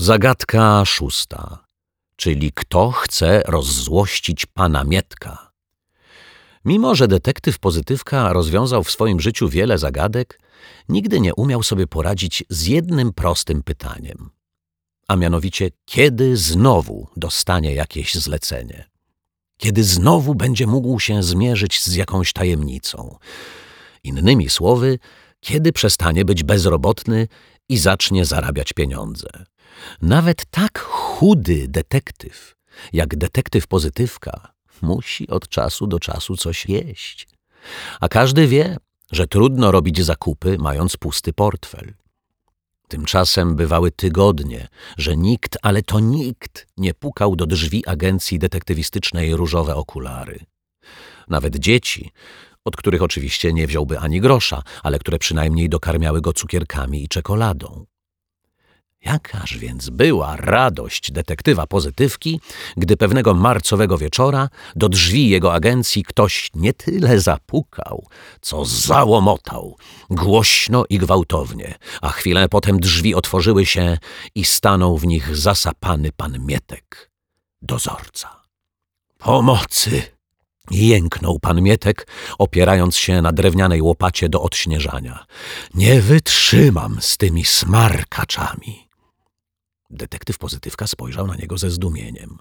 Zagadka szósta, czyli kto chce rozzłościć pana Mietka. Mimo, że detektyw pozytywka rozwiązał w swoim życiu wiele zagadek, nigdy nie umiał sobie poradzić z jednym prostym pytaniem. A mianowicie, kiedy znowu dostanie jakieś zlecenie? Kiedy znowu będzie mógł się zmierzyć z jakąś tajemnicą? Innymi słowy, kiedy przestanie być bezrobotny i zacznie zarabiać pieniądze? Nawet tak chudy detektyw, jak detektyw pozytywka, musi od czasu do czasu coś jeść. A każdy wie, że trudno robić zakupy, mając pusty portfel. Tymczasem bywały tygodnie, że nikt, ale to nikt, nie pukał do drzwi agencji detektywistycznej Różowe Okulary. Nawet dzieci, od których oczywiście nie wziąłby ani grosza, ale które przynajmniej dokarmiały go cukierkami i czekoladą. Jakaż więc była radość detektywa pozytywki, gdy pewnego marcowego wieczora do drzwi jego agencji ktoś nie tyle zapukał, co załomotał, głośno i gwałtownie, a chwilę potem drzwi otworzyły się i stanął w nich zasapany pan Mietek, dozorca. Pomocy! Jęknął pan Mietek, opierając się na drewnianej łopacie do odśnieżania. Nie wytrzymam z tymi smarkaczami. Detektyw pozytywka spojrzał na niego ze zdumieniem.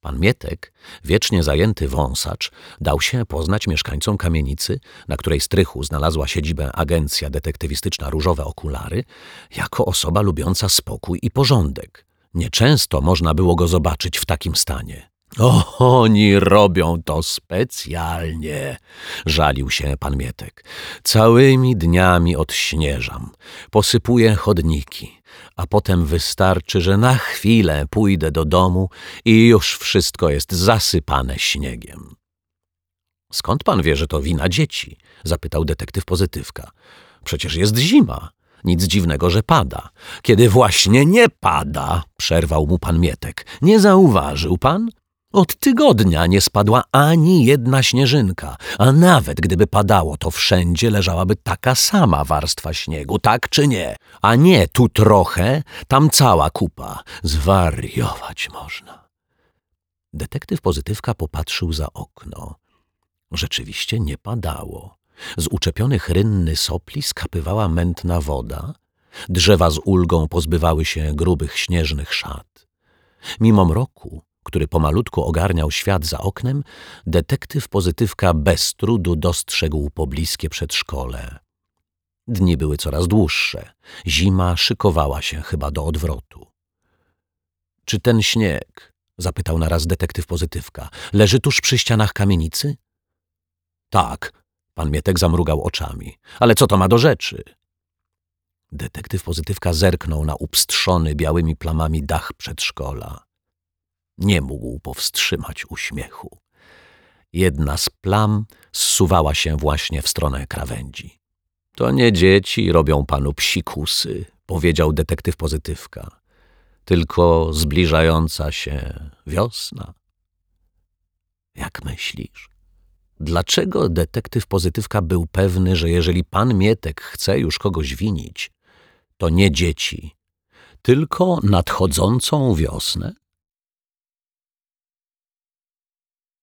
Pan Mietek, wiecznie zajęty wąsacz, dał się poznać mieszkańcom kamienicy, na której strychu znalazła siedzibę agencja detektywistyczna Różowe Okulary, jako osoba lubiąca spokój i porządek. Nieczęsto można było go zobaczyć w takim stanie. O, oni robią to specjalnie, żalił się pan Mietek. Całymi dniami odśnieżam, posypuję chodniki, a potem wystarczy, że na chwilę pójdę do domu i już wszystko jest zasypane śniegiem. Skąd pan wie, że to wina dzieci? zapytał detektyw pozytywka. Przecież jest zima. Nic dziwnego, że pada. Kiedy właśnie nie pada, przerwał mu pan Mietek. Nie zauważył pan? Od tygodnia nie spadła ani jedna śnieżynka, a nawet gdyby padało, to wszędzie leżałaby taka sama warstwa śniegu, tak czy nie? A nie tu trochę, tam cała kupa. Zwariować można. Detektyw pozytywka popatrzył za okno. Rzeczywiście nie padało. Z uczepionych rynny sopli skapywała mętna woda. Drzewa z ulgą pozbywały się grubych śnieżnych szat. Mimo mroku który pomalutku ogarniał świat za oknem, detektyw pozytywka bez trudu dostrzegł pobliskie przedszkole. Dni były coraz dłuższe. Zima szykowała się chyba do odwrotu. Czy ten śnieg, zapytał naraz detektyw pozytywka, leży tuż przy ścianach kamienicy? Tak, pan Mietek zamrugał oczami. Ale co to ma do rzeczy? Detektyw pozytywka zerknął na upstrzony białymi plamami dach przedszkola. Nie mógł powstrzymać uśmiechu. Jedna z plam zsuwała się właśnie w stronę krawędzi. To nie dzieci robią panu psikusy, powiedział detektyw pozytywka, tylko zbliżająca się wiosna. Jak myślisz? Dlaczego detektyw pozytywka był pewny, że jeżeli pan Mietek chce już kogoś winić, to nie dzieci, tylko nadchodzącą wiosnę?